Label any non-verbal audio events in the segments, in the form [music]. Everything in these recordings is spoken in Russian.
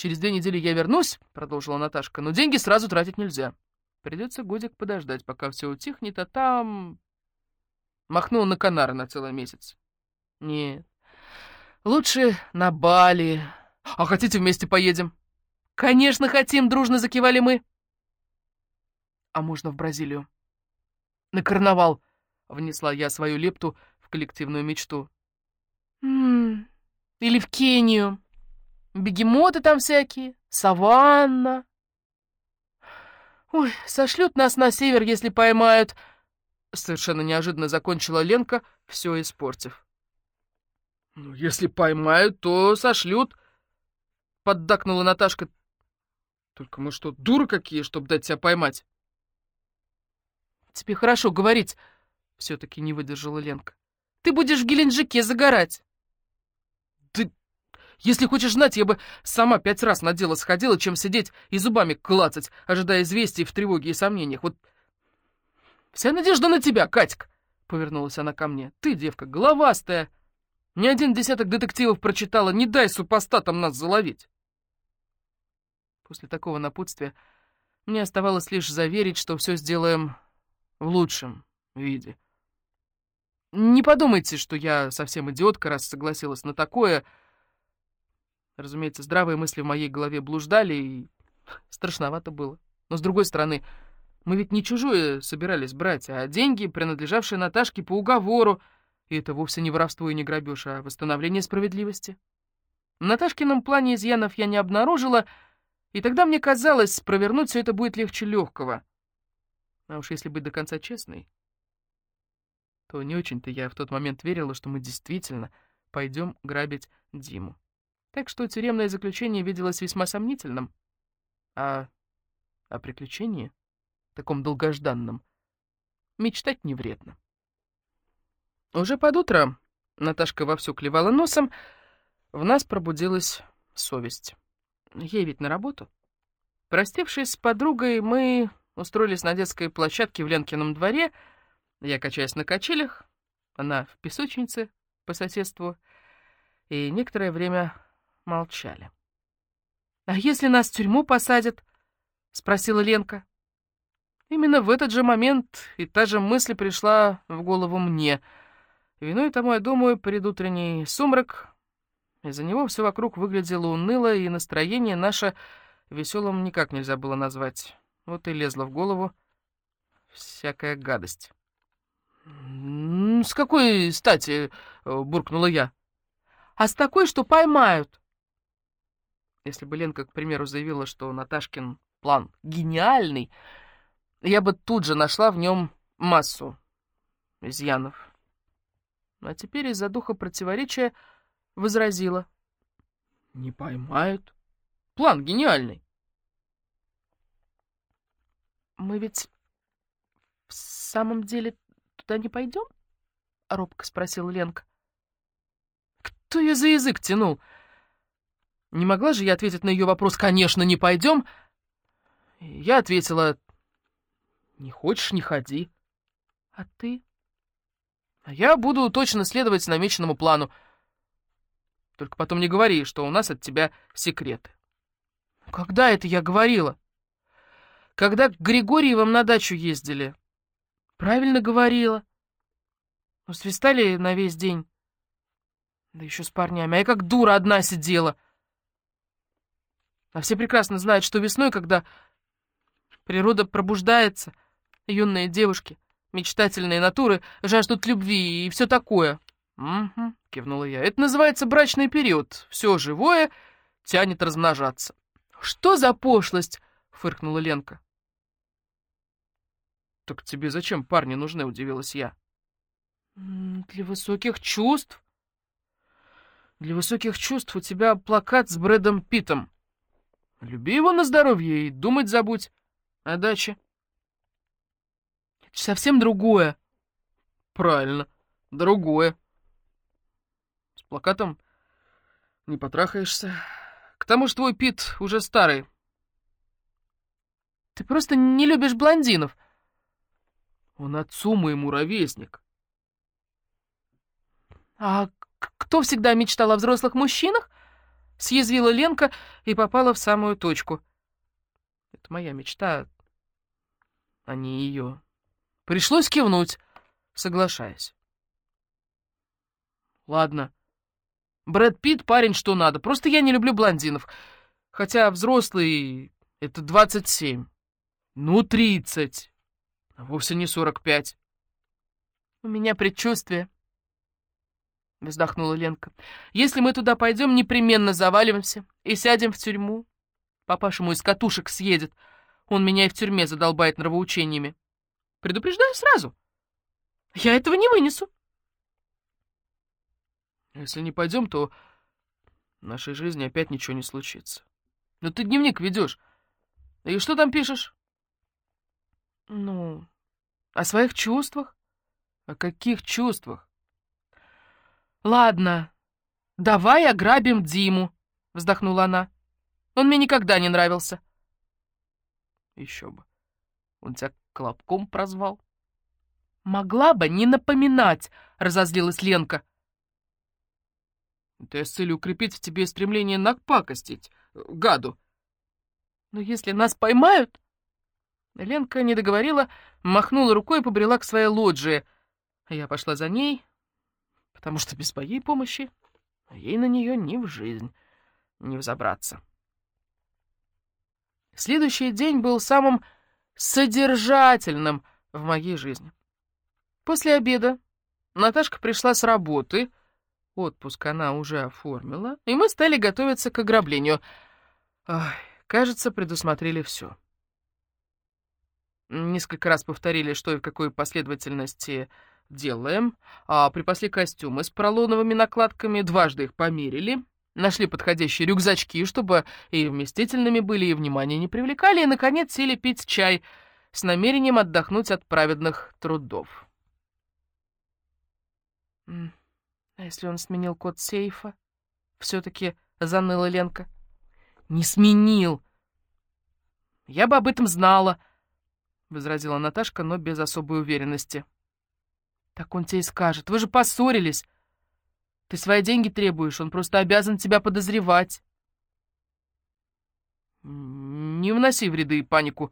Через две недели я вернусь, продолжила Наташка, но деньги сразу тратить нельзя. Придется годик подождать, пока все утихнет, а там... Махнул на Канары на целый месяц. Нет, лучше на Бали. А хотите вместе поедем? Конечно, хотим, дружно закивали мы. А можно в Бразилию? На карнавал, внесла я свою лепту в коллективную мечту. Или в Кению. Бегемоты там всякие, саванна. Ой, сошлют нас на север, если поймают. Совершенно неожиданно закончила Ленка, все испортив. «Ну, если поймают, то сошлют», — поддакнула Наташка. «Только мы что, дуры какие, чтобы дать тебя поймать?» «Тебе хорошо говорить», — все-таки не выдержала Ленка. «Ты будешь в Геленджике загорать». «Да если хочешь знать, я бы сама пять раз на дело сходила, чем сидеть и зубами клацать, ожидая известий в тревоге и сомнениях. Вот вся надежда на тебя, Катька!» — повернулась она ко мне. «Ты, девка, головастая!» Ни один десяток детективов прочитала, не дай супостатам нас заловить. После такого напутствия мне оставалось лишь заверить, что все сделаем в лучшем виде. Не подумайте, что я совсем идиотка, раз согласилась на такое. Разумеется, здравые мысли в моей голове блуждали, и [laughs] страшновато было. Но, с другой стороны, мы ведь не чужое собирались брать, а деньги, принадлежавшие Наташке по уговору, и это вовсе не воровство и не грабеж, а восстановление справедливости. В Наташкином плане изъянов я не обнаружила, и тогда мне казалось, провернуть все это будет легче легкого. А уж если быть до конца честной, то не очень-то я в тот момент верила, что мы действительно пойдем грабить Диму. Так что тюремное заключение виделось весьма сомнительным. А о приключении, таком долгожданном, мечтать не вредно. Уже под утро Наташка вовсю клевала носом, в нас пробудилась совесть. Ей ведь на работу. Простившись с подругой, мы устроились на детской площадке в Ленкином дворе, я качаясь на качелях, она в песочнице по соседству, и некоторое время молчали. «А если нас в тюрьму посадят?» — спросила Ленка. Именно в этот же момент и та же мысль пришла в голову мне — Виной тому, я думаю, предутренний сумрак. Из-за него все вокруг выглядело уныло, и настроение наше веселым никак нельзя было назвать. Вот и лезла в голову всякая гадость. «С какой стати?» — буркнула я. «А с такой, что поймают». Если бы Ленка, к примеру, заявила, что Наташкин план гениальный, я бы тут же нашла в нем массу изъянов. А теперь из-за духа противоречия возразила. «Не поймают. План гениальный». «Мы ведь в самом деле туда не пойдем?» — робко спросила Ленка. «Кто ее за язык тянул?» Не могла же я ответить на ее вопрос «Конечно, не пойдем». Я ответила «Не хочешь, не ходи». «А ты?» А я буду точно следовать намеченному плану. Только потом не говори, что у нас от тебя секреты. Когда это я говорила? Когда к Григорьевым на дачу ездили. Правильно говорила. Ну, свистали на весь день. Да еще с парнями. А я как дура одна сидела. А все прекрасно знают, что весной, когда природа пробуждается, юные девушки — мечтательные натуры жаждут любви и все такое. «Угу», — кивнула я. «Это называется брачный период. Все живое тянет размножаться». «Что за пошлость?» — фыркнула Ленка. «Так тебе зачем парни нужны?» — удивилась я. «Для высоких чувств». «Для высоких чувств у тебя плакат с Брэдом Питом. Люби его на здоровье и думать забудь о даче». Совсем другое. Правильно, другое. С плакатом не потрахаешься. К тому же твой Пит уже старый. Ты просто не любишь блондинов. Он отцу моему ровесник. А кто всегда мечтал о взрослых мужчинах? Съязвила Ленка и попала в самую точку. Это моя мечта, а не ее. Пришлось кивнуть, соглашаясь. Ладно. Брэд Питт парень что надо, просто я не люблю блондинов. Хотя взрослый — это 27. Ну, 30. А вовсе не 45. У меня предчувствие. Вздохнула Ленка. Если мы туда пойдем, непременно заваливаемся и сядем в тюрьму. Папаша мой из катушек съедет. Он меня и в тюрьме задолбает нравоучениями. Предупреждаю сразу. Я этого не вынесу. Если не пойдем, то в нашей жизни опять ничего не случится. Ну ты дневник ведешь. И что там пишешь? Ну, о своих чувствах. О каких чувствах? Ладно, давай ограбим Диму, вздохнула она. Он мне никогда не нравился. Еще бы. Он тебя колобком прозвал. Могла бы не напоминать, разозлилась Ленка. Это с целью укрепить в тебе стремление напакостить, гаду. Но если нас поймают... Ленка не договорила, махнула рукой и побрела к своей лоджии. Я пошла за ней, потому что без моей помощи ей на нее ни в жизнь не взобраться. Следующий день был самым содержательным в моей жизни. После обеда Наташка пришла с работы, отпуск она уже оформила, и мы стали готовиться к ограблению. Ой, кажется, предусмотрели все. Несколько раз повторили, что и в какой последовательности делаем, а припасли костюмы с поролоновыми накладками, дважды их померили, нашли подходящие рюкзачки, чтобы и вместительными были, и внимания не привлекали, и, наконец, сели пить чай с намерением отдохнуть от праведных трудов. «А если он сменил код сейфа?» — все-таки заныла Ленка. «Не сменил!» «Я бы об этом знала!» — возразила Наташка, но без особой уверенности. «Так он тебе и скажет. Вы же поссорились. Ты свои деньги требуешь, он просто обязан тебя подозревать». «Не вноси в ряды панику»,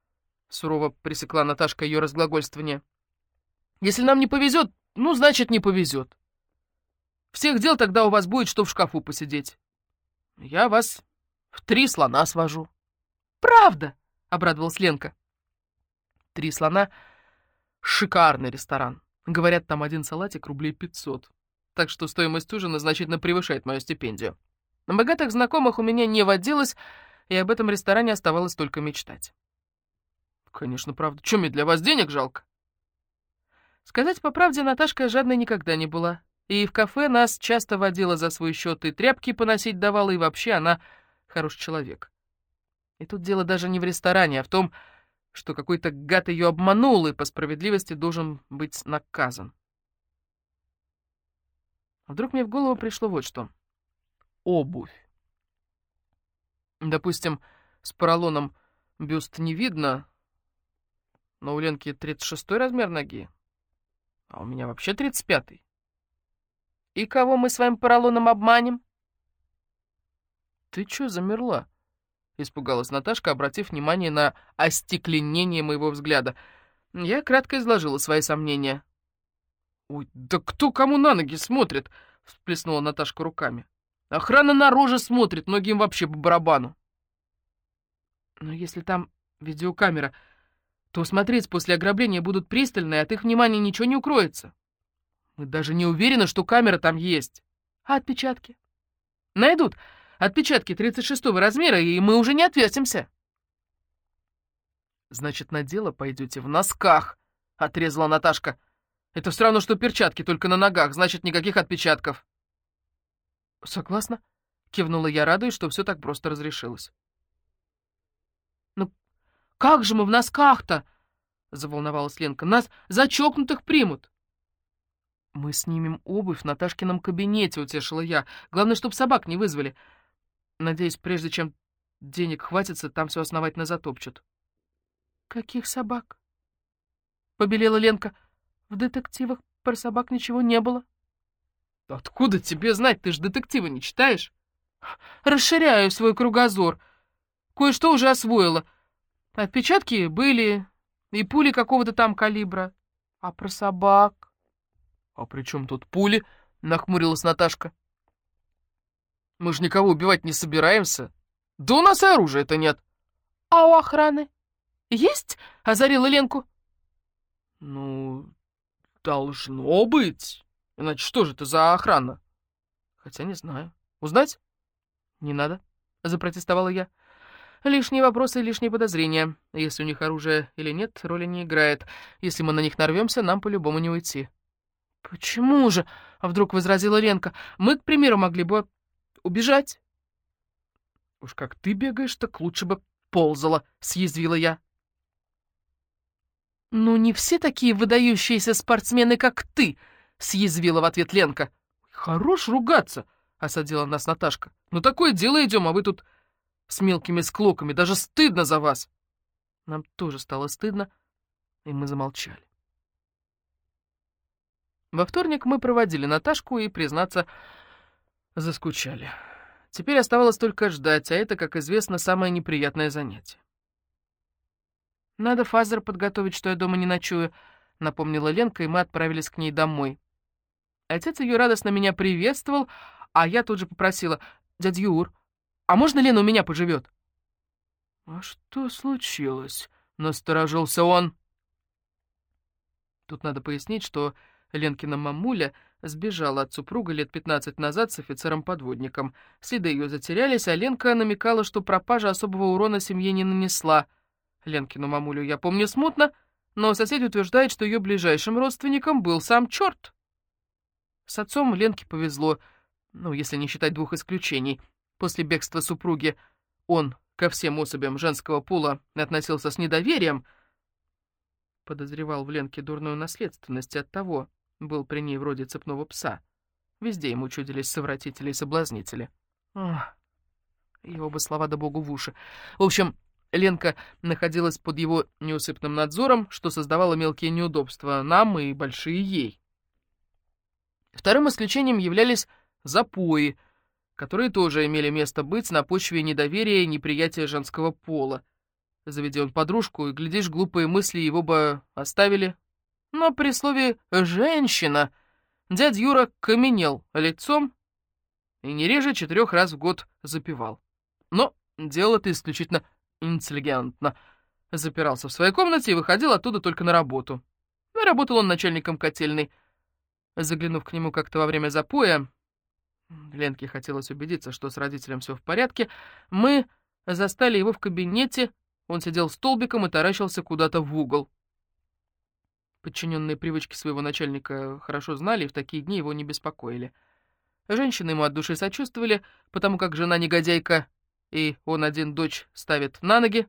— сурово пресекла Наташка ее разглагольствование. «Если нам не повезет, ну, значит, не повезет. Всех дел тогда у вас будет, что в шкафу посидеть. Я вас в три слона свожу». «Правда?» — обрадовалась Ленка. «Три слона» — шикарный ресторан. Говорят, там один салатик рублей пятьсот. Так что стоимость ужина значительно превышает мою стипендию. На богатых знакомых у меня не водилось, и об этом ресторане оставалось только мечтать. Конечно, правда. Чем мне для вас денег жалко? Сказать по правде, Наташка жадной никогда не была. И в кафе нас часто водила за свой счет, и тряпки поносить давала, и вообще она хороший человек. И тут дело даже не в ресторане, а в том, какой-то гад ее обманул и по справедливости должен быть наказан. А вдруг мне в голову пришло вот что. Обувь. Допустим, с поролоном бюст не видно, но у Ленки 36 размер ноги, а у меня вообще 35-й. И кого мы своим поролоном обманем? Ты чё замерла? Испугалась Наташка, обратив внимание на остекленение моего взгляда. Я кратко изложила свои сомнения. «Ой, да кто кому на ноги смотрит?» — всплеснула Наташка руками. «Охрана на смотрит, многим вообще по барабану». «Но если там видеокамера, то смотреть после ограбления будут пристально, и от их внимания ничего не укроется. Мы даже не уверены, что камера там есть. А отпечатки? Найдут отпечатки 36 размера, и мы уже не отвертимся. Значит, на дело пойдете в носках, отрезала Наташка. Это все равно, что перчатки, только на ногах, значит, никаких отпечатков. Согласна, кивнула я, радуясь, что все так просто разрешилось. Ну, как же мы в носках-то? Заволновалась Ленка. Нас зачокнутых примут. Мы снимем обувь в Наташкином кабинете, утешила я. Главное, чтобы собак не вызвали. Надеюсь, прежде чем денег хватится, там все основательно затопчут. «Каких собак?» Побелела Ленка. «В детективах про собак ничего не было». «Откуда тебе знать? Ты ж детективы не читаешь?» Расширяю свой кругозор. Кое-что уже освоила. Отпечатки были, и пули какого-то там калибра. А про собак? А при чем тут пули? Нахмурилась Наташка. Мы же никого убивать не собираемся. Да у нас и оружия-то нет. А у охраны? Есть? Озарила Ленку. Ну, должно быть. Иначе что же это за охрана? Хотя не знаю. Узнать? Не надо, запротестовала я. Лишние вопросы, лишние подозрения. Если у них оружие или нет, роли не играет. Если мы на них нарвемся, нам по-любому не уйти. «Почему же?» — вдруг возразила Ленка. «Мы, к примеру, могли бы убежать». «Уж как ты бегаешь, так лучше бы ползала», — съязвила я. «Ну, не все такие выдающиеся спортсмены, как ты», — съязвила в ответ Ленка. «Хорош ругаться», — осадила нас Наташка. «Ну, такое дело идем, а вы тут с мелкими склоками. Даже стыдно за вас». Нам тоже стало стыдно, и мы замолчали. Во вторник мы проводили Наташку и, признаться, заскучали. Теперь оставалось только ждать, а это, как известно, самое неприятное занятие. «Надо фазер подготовить, что я дома не ночую», — напомнила Ленка, и мы отправились к ней домой. Отец ее радостно меня приветствовал, а я тут же попросила, «Дядя Юр, а можно Лена у меня поживет?» «А что случилось?» — насторожился он. Тут надо пояснить, что Ленкина мамуля сбежала от супруга лет 15 назад с офицером-подводником. Следы ее затерялись, а Ленка намекала, что пропажа особого урона семье не нанесла. Ленкину мамулю я помню смутно, но сосед утверждает, что ее ближайшим родственником был сам черт. С отцом Ленке повезло, ну, если не считать двух исключений. После бегства супруги он ко всем особям женского пола относился с недоверием, подозревал в Ленке дурную наследственность от того, был при ней вроде цепного пса. Везде ему чудились совратители и соблазнители. Ох, его бы слова да богу в уши. В общем, Ленка находилась под его неусыпным надзором, что создавало мелкие неудобства нам и большие ей. Вторым исключением являлись запои, которые тоже имели место быть на почве недоверия и неприятия женского пола. Заведи он подружку, и, глядишь, глупые мысли его бы оставили, но при слове «женщина» дядь Юра каменел лицом и не реже четырех раз в год запивал. Но делал это исключительно интеллигентно. Запирался в своей комнате и выходил оттуда только на работу. И работал он начальником котельной. Заглянув к нему как-то во время запоя, Ленке хотелось убедиться, что с родителем все в порядке, мы застали его в кабинете, он сидел столбиком и таращился куда-то в угол. Подчиненные привычки своего начальника хорошо знали и в такие дни его не беспокоили. Женщины ему от души сочувствовали, потому как жена негодяйка, и он один дочь ставит на ноги.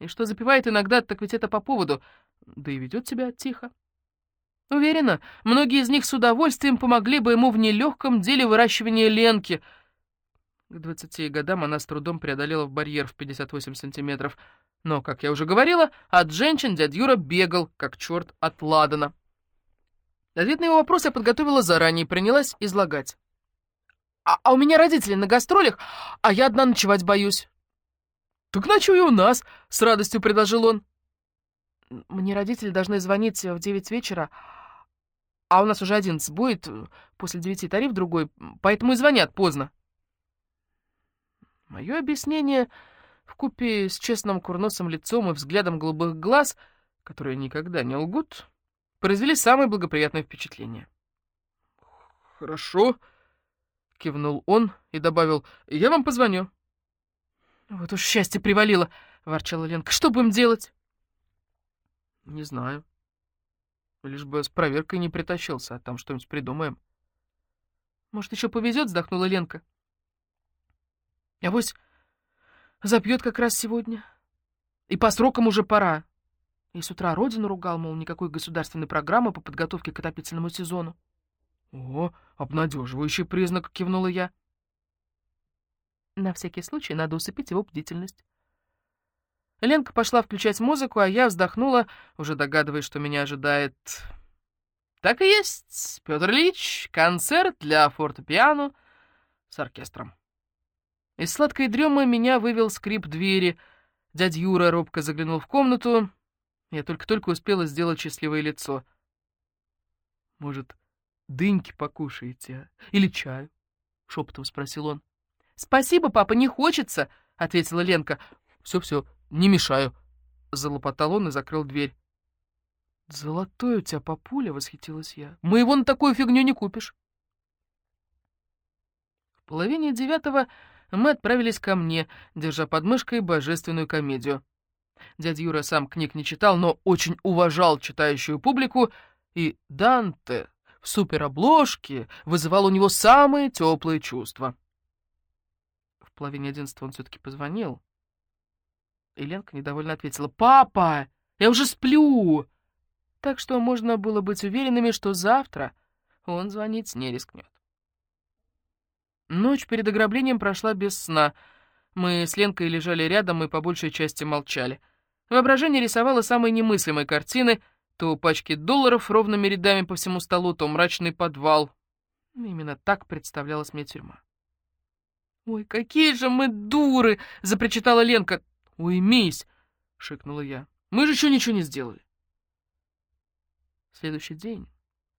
И что запивает иногда, так ведь это по поводу, да и ведет себя тихо. Уверена, многие из них с удовольствием помогли бы ему в нелегком деле выращивания ленки. К двадцати годам она с трудом преодолела барьер в 58 сантиметров — но, как я уже говорила, от женщин дядь Юра бегал, как черт от ладана. Ответ на его вопрос я подготовила заранее и принялась излагать. А, «А у меня родители на гастролях, а я одна ночевать боюсь». «Так ночуй у нас», — с радостью предложил он. «Мне родители должны звонить в девять вечера, а у нас уже одиннадцать будет, после девяти тариф другой, поэтому и звонят поздно». Мое объяснение вкупе с честным курносым лицом и взглядом голубых глаз, которые никогда не лгут, произвели самое благоприятное впечатление. «Хорошо», — кивнул он и добавил, — «я вам позвоню». «Вот уж счастье привалило», — ворчала Ленка. «Что будем делать?» «Не знаю. Лишь бы с проверкой не притащился, а там что-нибудь придумаем». «Может, еще повезет?» — вздохнула Ленка. «Авось Запьет как раз сегодня. И по срокам уже пора. И с утра родину ругал, мол, никакой государственной программы по подготовке к отопительному сезону. «О, обнадеживающий признак», — кивнула я. На всякий случай надо усыпить его бдительность. Ленка пошла включать музыку, а я вздохнула, уже догадываясь, что меня ожидает. Так и есть, Петр Ильич, концерт для фортепиано с оркестром. Из сладкой дремы меня вывел скрип двери. Дядя Юра робко заглянул в комнату. Я только-только успела сделать счастливое лицо. «Может, дыньки покушаете, а? Или чаю?» — шепотом спросил он. «Спасибо, папа, не хочется!» — ответила Ленка. «Все-все, не мешаю!» — залопотал он и закрыл дверь. «Золотой у тебя папуля!» — восхитилась я. «Мы его на такую фигню не купишь!» В половине девятого мы отправились ко мне, держа под мышкой божественную комедию. Дядя Юра сам книг не читал, но очень уважал читающую публику, и Данте в суперобложке вызывал у него самые теплые чувства. В половине одиннадцатого он все-таки позвонил. И Ленка недовольно ответила, «Папа, я уже сплю!» Так что можно было быть уверенными, что завтра он звонить не рискнет. Ночь перед ограблением прошла без сна. Мы с Ленкой лежали рядом и по большей части молчали. Воображение рисовало самые немыслимые картины, то пачки долларов ровными рядами по всему столу, то мрачный подвал. Именно так представлялась мне тюрьма. «Ой, какие же мы дуры!» — запричитала Ленка. «Уймись!» — шикнула я. «Мы же еще ничего не сделали!» Следующий день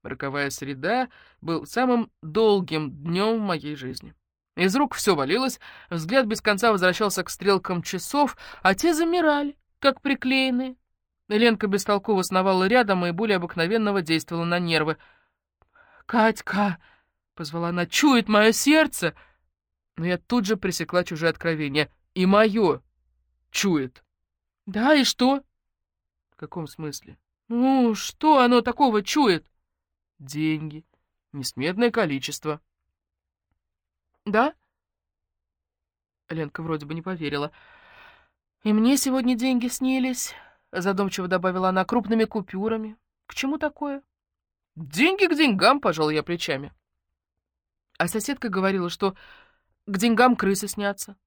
Роковая среда был самым долгим днем в моей жизни. Из рук все валилось, взгляд без конца возвращался к стрелкам часов, а те замирали, как приклеенные. Ленка бестолково сновала рядом и более обыкновенного действовала на нервы. «Катька!» — позвала она. «Чует мое сердце!» Но я тут же пресекла чужое откровение. «И мое чует!» «Да, и что?» «В каком смысле?» «Ну, что оно такого чует?» Деньги. Несметное количество. Да? Ленка вроде бы не поверила. И мне сегодня деньги снились, задумчиво добавила она, крупными купюрами. К чему такое? Деньги к деньгам, пожал я плечами. А соседка говорила, что к деньгам крысы снятся.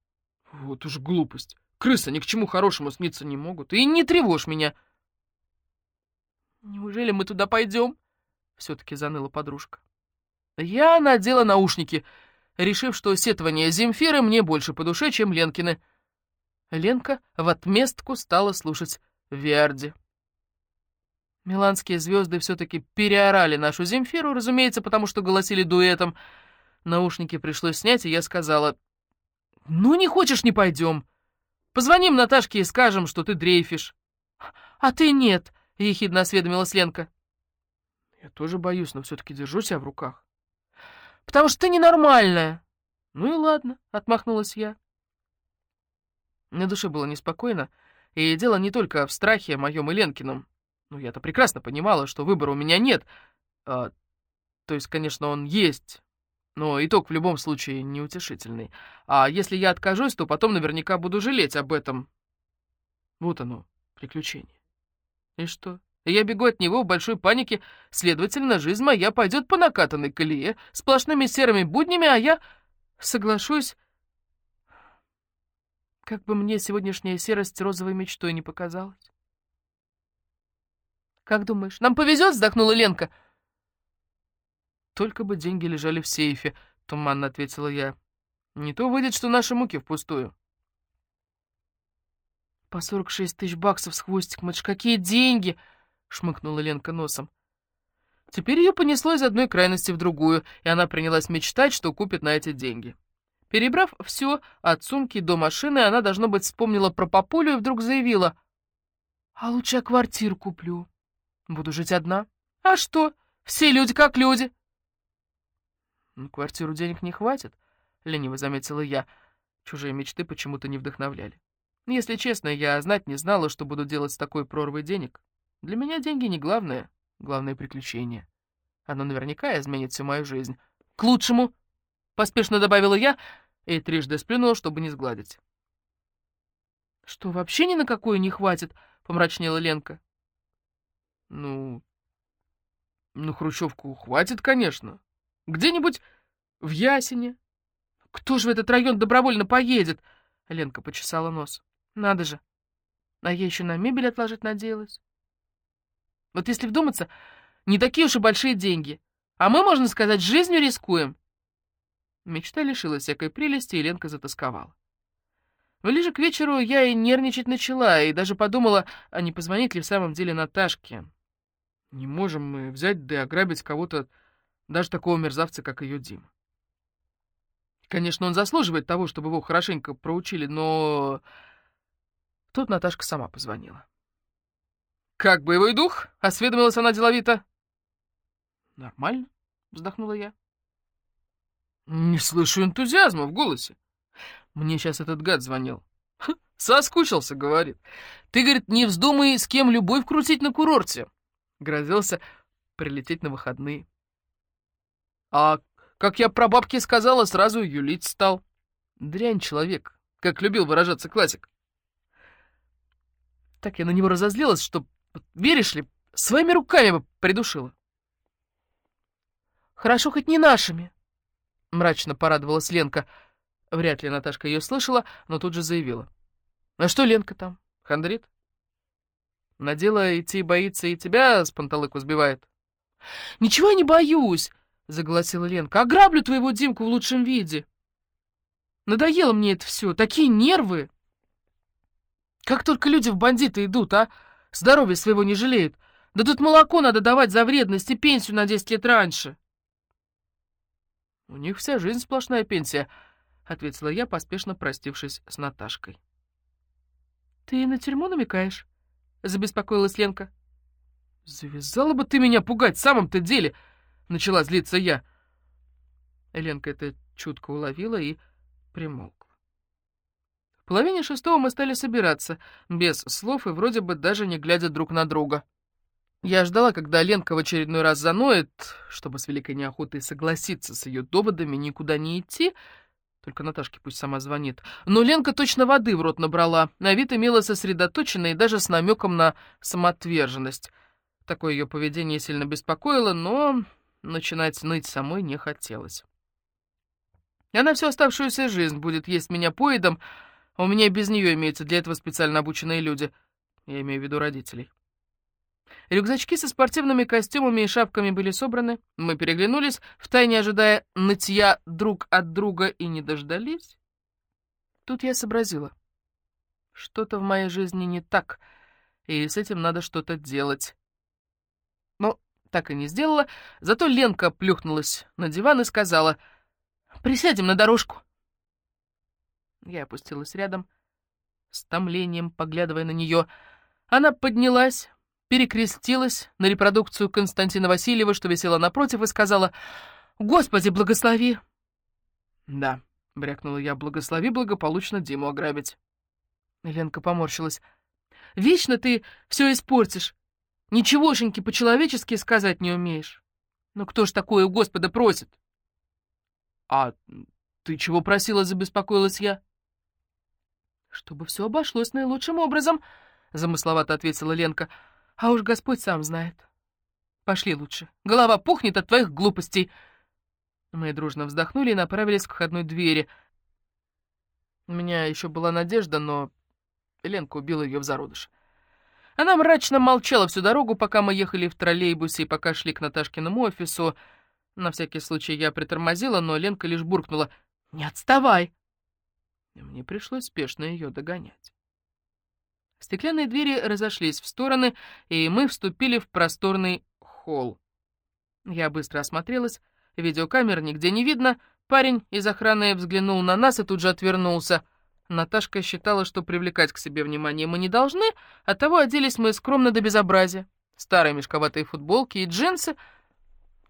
Вот уж глупость. Крысы ни к чему хорошему сниться не могут. И не тревожь меня. Неужели мы туда пойдем? Все-таки заныла подружка. Я надела наушники, решив, что сетование Земфиры мне больше по душе, чем Ленкины. Ленка в отместку стала слушать Верди. Миланские звезды все-таки переорали нашу Земфиру, разумеется, потому что голосили дуэтом. Наушники пришлось снять, и я сказала, «Ну, не хочешь, не пойдем. Позвоним Наташке и скажем, что ты дрейфишь». «А ты нет», — ехидно осведомилась Ленка. Я тоже боюсь, но все-таки держу себя в руках. Потому что ты ненормальная. Ну и ладно, отмахнулась я. На душе было неспокойно, и дело не только в страхе моем и Ленкином. Ну, я-то прекрасно понимала, что выбора у меня нет. А, то есть, конечно, он есть, но итог в любом случае неутешительный. А если я откажусь, то потом наверняка буду жалеть об этом. Вот оно, приключение. И что? Я бегу от него в большой панике, следовательно, жизнь моя пойдет по накатанной колее, сплошными серыми буднями, а я соглашусь, как бы мне сегодняшняя серость розовой мечтой не показалась. «Как думаешь, нам повезет?» — вздохнула Ленка. «Только бы деньги лежали в сейфе», — туманно ответила я. «Не то выйдет, что наши муки впустую». «По сорок шесть тысяч баксов с хвостиком, это ж какие деньги!» — шмыкнула Ленка носом. Теперь ее понесло из одной крайности в другую, и она принялась мечтать, что купит на эти деньги. Перебрав все от сумки до машины, она, должно быть, вспомнила про папулю и вдруг заявила. «А лучше я квартиру куплю. Буду жить одна. А что? Все люди как люди». «На квартиру денег не хватит», — лениво заметила я. Чужие мечты почему-то не вдохновляли. Если честно, я знать не знала, что буду делать с такой прорвой денег. Для меня деньги не главное, главное приключение. Оно наверняка изменит всю мою жизнь. К лучшему, поспешно добавила я и трижды сплюнула, чтобы не сгладить. Что, вообще ни на какую не хватит? Помрачнела Ленка. Ну, ну, хрущевку хватит, конечно. Где-нибудь в Ясене. Кто же в этот район добровольно поедет? Ленка почесала нос. Надо же. А я еще на мебель отложить надеялась. Вот если вдуматься, не такие уж и большие деньги. А мы, можно сказать, жизнью рискуем. Мечта лишилась всякой прелести, и Ленка затасковала. Ближе к вечеру я и нервничать начала, и даже подумала, а не позвонить ли в самом деле Наташке. Не можем мы взять да и ограбить кого-то, даже такого мерзавца, как ее Дима. Конечно, он заслуживает того, чтобы его хорошенько проучили, но... Тут Наташка сама позвонила. «Как боевой дух?» — осведомилась она деловито. «Нормально», — вздохнула я. «Не слышу энтузиазма в голосе. Мне сейчас этот гад звонил. «Соскучился», — говорит. «Ты, говорит, не вздумай с кем любовь крутить на курорте». Грозился прилететь на выходные. А как я про бабки сказала, сразу юлить стал. Дрянь человек, как любил выражаться классик. Так я на него разозлилась, что, веришь ли, своими руками бы придушила. «Хорошо хоть не нашими», — мрачно порадовалась Ленка. Вряд ли Наташка ее слышала, но тут же заявила. «А что Ленка там? Хандрит?» «На дело идти боится и тебя с панталыку сбивает». «Ничего я не боюсь», — загласила Ленка. «Ограблю твоего Димку в лучшем виде. Надоело мне это все, такие нервы. Как только люди в бандиты идут, а? Здоровья своего не жалеют. Да тут молоко надо давать за вредность и пенсию на 10 лет раньше». «У них вся жизнь сплошная пенсия», — ответила я, поспешно простившись с Наташкой. «Ты на тюрьму намекаешь?» — забеспокоилась Ленка. «Завязала бы ты меня пугать в самом-то деле!» — начала злиться я. Ленка это чутко уловила и примолкла. Половине шестого мы стали собираться, без слов и вроде бы даже не глядя друг на друга. Я ждала, когда Ленка в очередной раз заноет, чтобы с великой неохотой согласиться с ее доводами никуда не идти, только Наташке пусть сама звонит. Но Ленка точно воды в рот набрала, на вид имела сосредоточенно и даже с намеком на самоотверженность. Такое ее поведение сильно беспокоило, но начинать ныть самой не хотелось. Она всю оставшуюся жизнь будет есть меня поедом, у меня без нее имеются для этого специально обученные люди. Я имею в виду родителей. Рюкзачки со спортивными костюмами и шапками были собраны. Мы переглянулись, втайне ожидая нытья друг от друга, и не дождались. Тут я сообразила. Что-то в моей жизни не так, и с этим надо что-то делать. Но так и не сделала, зато Ленка плюхнулась на диван и сказала «Присядем на дорожку». Я опустилась рядом, с томлением поглядывая на нее. Она поднялась, перекрестилась на репродукцию Константина Васильева, что висела напротив, и сказала «Господи, благослови!» «Да», — брякнула я, — «благослови благополучно Диму ограбить». Ленка поморщилась. «Вечно ты все испортишь. Ничегошеньки по-человечески сказать не умеешь. Ну кто ж такое у Господа просит?» «А ты чего просила?» — забеспокоилась я. «Чтобы все обошлось наилучшим образом», — замысловато ответила Ленка. А уж Господь сам знает. Пошли лучше. Голова пухнет от твоих глупостей. Мы дружно вздохнули и направились к входной двери. У меня еще была надежда, но Ленка убила ее в зародыш. Она мрачно молчала всю дорогу, пока мы ехали в троллейбусе и пока шли к Наташкиному офису. На всякий случай я притормозила, но Ленка лишь буркнула «Не отставай!» Мне пришлось спешно ее догонять. Стеклянные двери разошлись в стороны, и мы вступили в просторный холл. Я быстро осмотрелась, видеокамер нигде не видно, парень из охраны взглянул на нас и тут же отвернулся. Наташка считала, что привлекать к себе внимание мы не должны, оттого оделись мы скромно до безобразия. Старые мешковатые футболки и джинсы,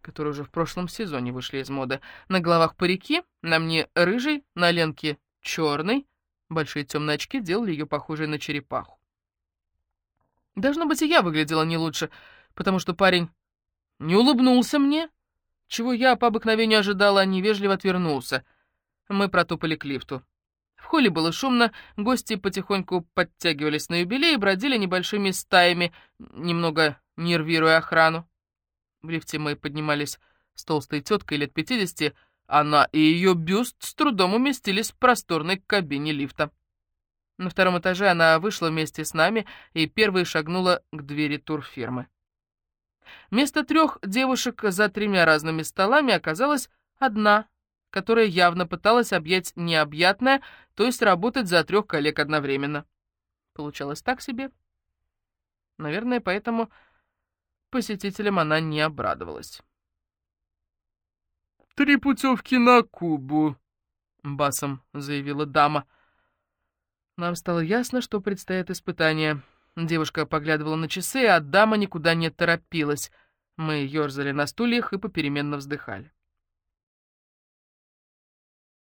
которые уже в прошлом сезоне вышли из моды. На головах парики, на мне рыжий, на Ленке черный. Большие темные очки делали ее похожей на черепаху. Должно быть, и я выглядела не лучше, потому что парень не улыбнулся мне, чего я по обыкновению ожидала, а невежливо отвернулся. Мы протопали к лифту. В холле было шумно, гости потихоньку подтягивались на юбилей и бродили небольшими стаями, немного нервируя охрану. В лифте мы поднимались с толстой теткой лет пятидесяти, она и ее бюст с трудом уместились в просторной кабине лифта. На втором этаже она вышла вместе с нами и первой шагнула к двери турфирмы. Вместо трех девушек за тремя разными столами оказалась одна, которая явно пыталась объять необъятное, то есть работать за трех коллег одновременно. Получалось так себе. Наверное, поэтому посетителям она не обрадовалась. «Три путевки на Кубу», — басом заявила дама. Нам стало ясно, что предстоит испытание. Девушка поглядывала на часы, а дама никуда не торопилась. Мы ерзали на стульях и попеременно вздыхали.